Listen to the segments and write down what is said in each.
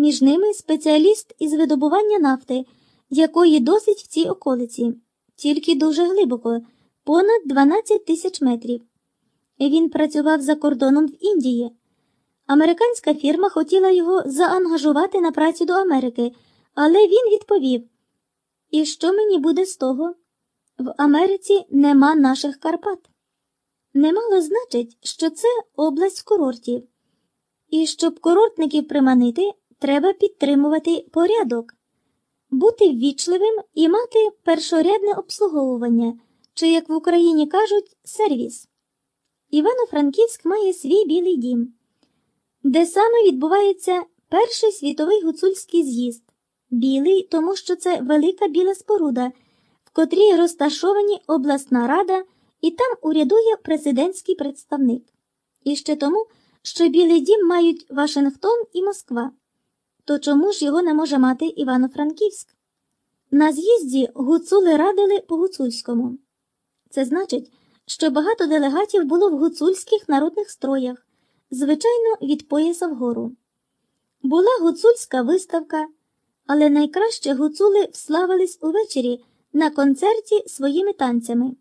між ними спеціаліст із видобування нафти, якої досить в цій околиці, тільки дуже глибоко, понад 12 тисяч метрів. Він працював за кордоном в Індії. Американська фірма хотіла його заангажувати на працю до Америки, але він відповів: І що мені буде з того? В Америці нема наших Карпат. Немало значить, що це область курортів. І щоб курортників приманити, треба підтримувати порядок, бути ввічливим і мати першорядне обслуговування, чи, як в Україні кажуть, сервіс. Івано-Франківськ має свій білий дім, де саме відбувається перший світовий гуцульський з'їзд. Білий, тому що це велика біла споруда, в котрій розташовані обласна рада, і там урядує президентський представник. І ще тому, що Білий дім мають Вашингтон і Москва. То чому ж його не може мати Івано-Франківськ? На з'їзді гуцули радили по гуцульському. Це значить, що багато делегатів було в гуцульських народних строях, звичайно, від пояса вгору. Була гуцульська виставка, але найкраще гуцули вславились увечері на концерті своїми танцями.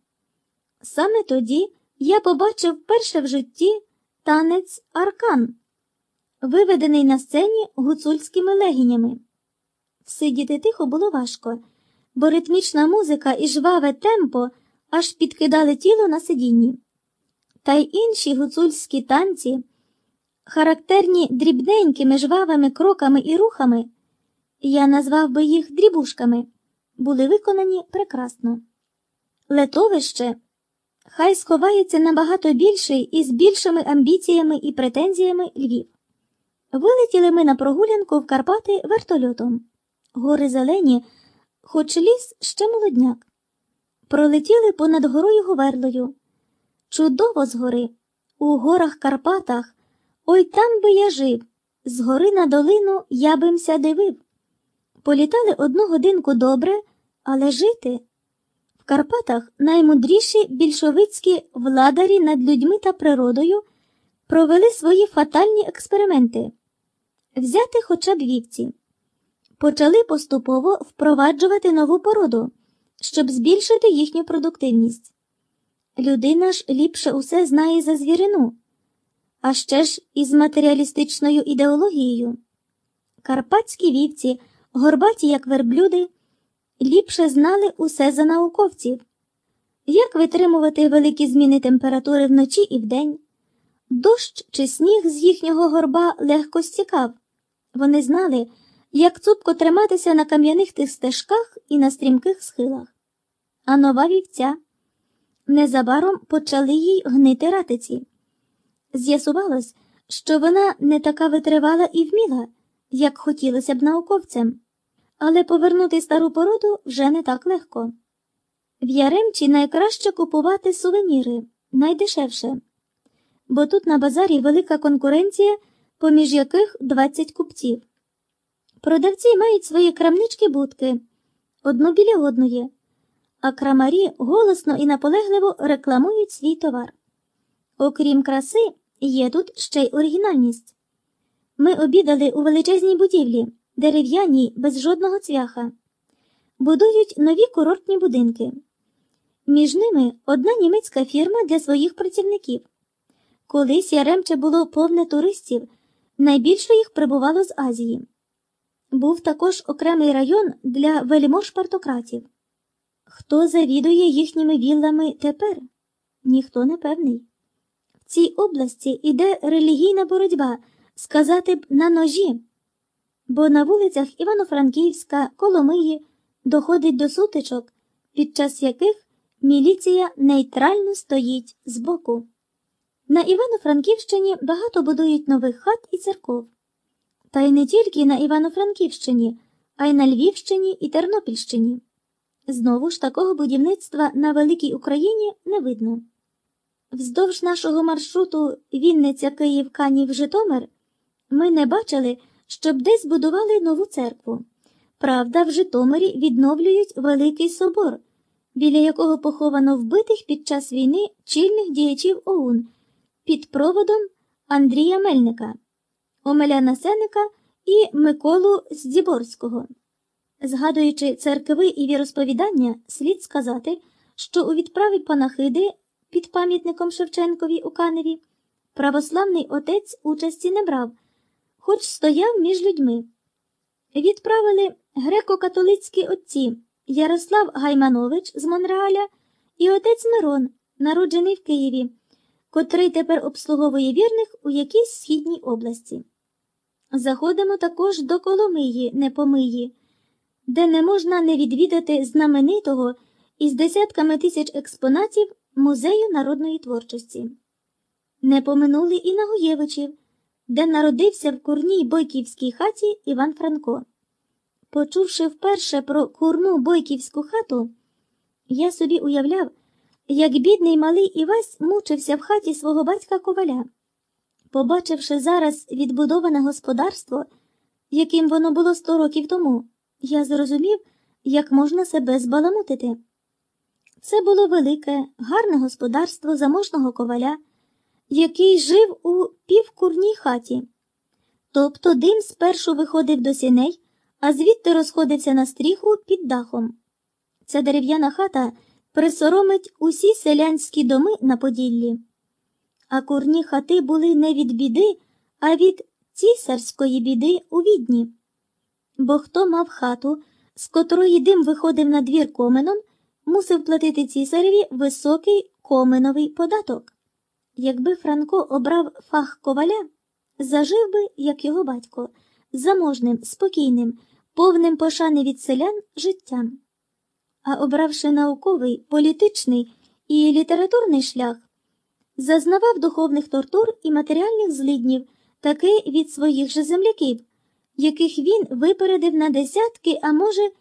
Саме тоді я побачив вперше в житті танець аркан, виведений на сцені гуцульськими легінями. Сидіти тихо було важко, бо ритмічна музика і жваве темпо аж підкидали тіло на сидінні. Та й інші гуцульські танці, характерні дрібненькими жвавими кроками і рухами, я назвав би їх дрібушками, були виконані прекрасно. Летовище хай сховається набагато більший і з більшими амбіціями і претензіями Львів. Вилетіли ми на прогулянку в Карпати вертольотом. Гори зелені, хоч ліс ще молодняк. Пролетіли понад горою Говерлою. Чудово згори, у горах Карпатах, ой там би я жив, з гори на долину я бимся дивив. Політали одну годинку добре, але жити. В Карпатах наймудріші більшовицькі владарі над людьми та природою провели свої фатальні експерименти взяти хоча б вівці. Почали поступово впроваджувати нову породу, щоб збільшити їхню продуктивність. Людина ж ліпше усе знає за звірину, а ще ж із матеріалістичною ідеологією. Карпатські вівці, горбаті, як верблюди, ліпше знали усе за науковців, як витримувати великі зміни температури вночі і вдень. Дощ чи сніг з їхнього горба легко стікав. Вони знали, як цупко триматися на кам'яних тих стежках і на стрімких схилах. А нова вівця незабаром почали їй гнити ратиці. З'ясувалось, що вона не така витривала і вміла, як хотілося б науковцям, але повернути стару породу вже не так легко. В Яремчі найкраще купувати сувеніри найдешевше, бо тут на базарі велика конкуренція, поміж яких 20 купців. Продавці мають свої крамнички будки одну біля одної, а крамарі голосно і наполегливо рекламують свій товар. Окрім краси, є тут ще й оригінальність. Ми обідали у величезній будівлі, дерев'яній, без жодного цвяха, будують нові курортні будинки. Між ними одна німецька фірма для своїх працівників. Колись Яремче було повне туристів, найбільше їх прибувало з Азії. Був також окремий район для вельмож партократів. Хто завідує їхніми віллами тепер? Ніхто не певний. В цій області іде релігійна боротьба, сказати б, на ножі, бо на вулицях Івано-Франківська, Коломиї доходить до сутичок, під час яких міліція нейтрально стоїть збоку. На Івано-Франківщині багато будують нових хат і церков. Та й не тільки на Івано-Франківщині, а й на Львівщині і Тернопільщині. Знову ж такого будівництва на великій Україні не видно. Вздовж нашого маршруту Вінниця Київ Канів Житомир ми не бачили, щоб десь будували нову церкву. Правда, в Житомирі відновлюють Великий собор, біля якого поховано вбитих під час війни чільних діячів ОУН під проводом Андрія Мельника, Омеляна Сеника і Миколу Здіборського. Згадуючи церкви і віросповідання, слід сказати, що у відправі панахиди під пам'ятником Шевченкові у Каневі православний отець участі не брав, хоч стояв між людьми. Відправили греко-католицькі отці Ярослав Гайманович з Монреаля і отець Мирон, народжений в Києві, котрий тепер обслуговує вірних у якійсь східній області. Заходимо також до Коломиї, Непомиї, де не можна не відвідати знаменитого із десятками тисяч експонатів музею народної творчості. Не поминули і Нагуєвичів, де народився в курній бойківській хаті Іван Франко. Почувши вперше про курну бойківську хату, я собі уявляв, як бідний малий Івась мучився в хаті свого батька коваля. Побачивши зараз відбудоване господарство, яким воно було сто років тому, я зрозумів, як можна себе збаламутити. Це було велике, гарне господарство заможного коваля, який жив у півкурній хаті. Тобто дим спершу виходив до сіней, а звідти розходився на стріху під дахом. Ця дерев'яна хата присоромить усі селянські доми на Поділлі. А курні хати були не від біди, а від цісарської біди у відні. Бо хто мав хату, з котрої дим виходив на двір коменом, мусив платити цісареві високий коменовий податок. Якби Франко обрав фах коваля, зажив би, як його батько, заможним, спокійним, повним пошани від селян життям. А обравши науковий, політичний і літературний шлях, зазнавав духовних тортур і матеріальних злиднів, таки від своїх же земляків, яких він випередив на десятки, а може,